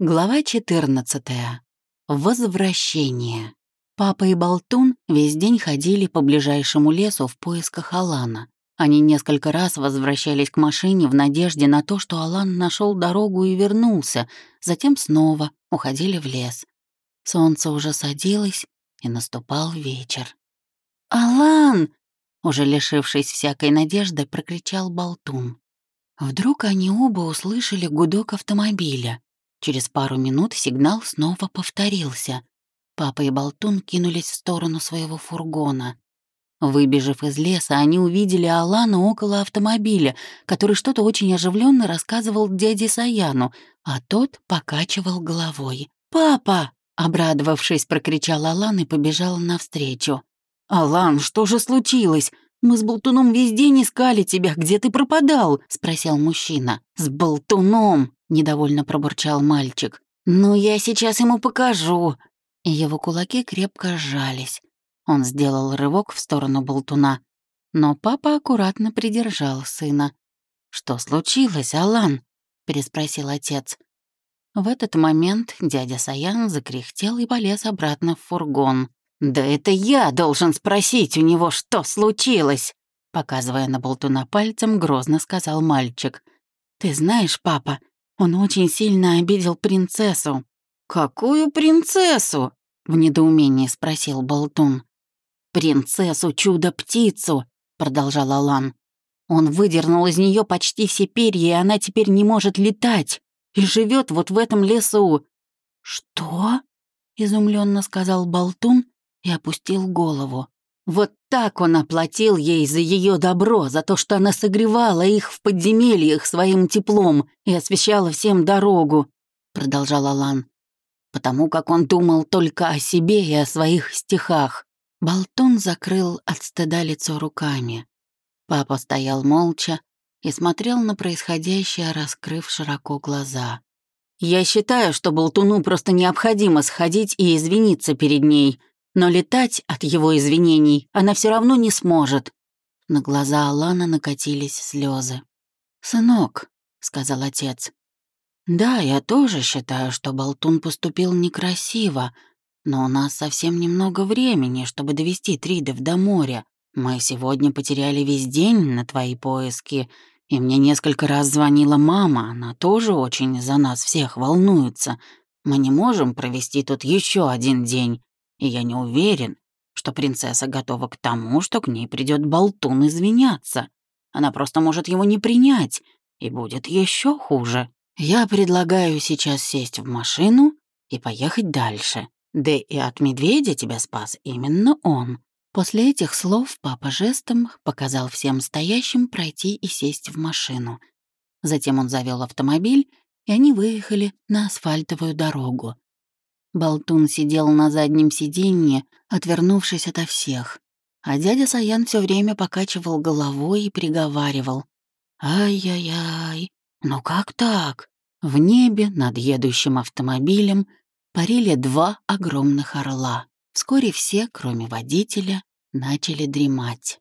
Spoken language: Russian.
Глава 14. Возвращение. Папа и Болтун весь день ходили по ближайшему лесу в поисках Алана. Они несколько раз возвращались к машине в надежде на то, что Алан нашел дорогу и вернулся, затем снова уходили в лес. Солнце уже садилось, и наступал вечер. «Алан!» — уже лишившись всякой надежды, прокричал Болтун. Вдруг они оба услышали гудок автомобиля. Через пару минут сигнал снова повторился. Папа и Болтун кинулись в сторону своего фургона. Выбежав из леса, они увидели Алана около автомобиля, который что-то очень оживленно рассказывал дяде Саяну, а тот покачивал головой. «Папа!» — обрадовавшись, прокричал Алан и побежал навстречу. «Алан, что же случилось? Мы с Болтуном весь день искали тебя. Где ты пропадал?» — спросил мужчина. «С Болтуном!» — недовольно пробурчал мальчик. «Ну, я сейчас ему покажу». Его кулаки крепко сжались. Он сделал рывок в сторону болтуна, но папа аккуратно придержал сына. «Что случилось, Алан?» — переспросил отец. В этот момент дядя Саян закряхтел и полез обратно в фургон. «Да это я должен спросить у него, что случилось!» Показывая на болтуна пальцем, грозно сказал мальчик. «Ты знаешь, папа, он очень сильно обидел принцессу». «Какую принцессу?» — в недоумении спросил Болтун. «Принцессу Чудо-птицу», — продолжал Алан. «Он выдернул из нее почти все перья, и она теперь не может летать, и живет вот в этом лесу». «Что?» — изумленно сказал Болтун и опустил голову. Вот так он оплатил ей за ее добро, за то, что она согревала их в подземельях своим теплом и освещала всем дорогу, продолжал Алан. Потому как он думал только о себе и о своих стихах. Болтун закрыл от стыда лицо руками. Папа стоял молча и смотрел на происходящее, раскрыв широко глаза. «Я считаю, что Болтуну просто необходимо сходить и извиниться перед ней», но летать от его извинений она все равно не сможет. На глаза Алана накатились слезы. «Сынок», — сказал отец, — «да, я тоже считаю, что Болтун поступил некрасиво, но у нас совсем немного времени, чтобы довести Тридов до моря. Мы сегодня потеряли весь день на твои поиски, и мне несколько раз звонила мама, она тоже очень за нас всех волнуется. Мы не можем провести тут еще один день, и я не уверен, что принцесса готова к тому, что к ней придет болтун извиняться. Она просто может его не принять, и будет еще хуже. Я предлагаю сейчас сесть в машину и поехать дальше. Да и от медведя тебя спас именно он. После этих слов папа жестом показал всем стоящим пройти и сесть в машину. Затем он завел автомобиль, и они выехали на асфальтовую дорогу. Болтун сидел на заднем сиденье, отвернувшись ото всех, а дядя Саян все время покачивал головой и приговаривал. «Ай-яй-яй, ну как так?» В небе над едущим автомобилем парили два огромных орла. Вскоре все, кроме водителя, начали дремать.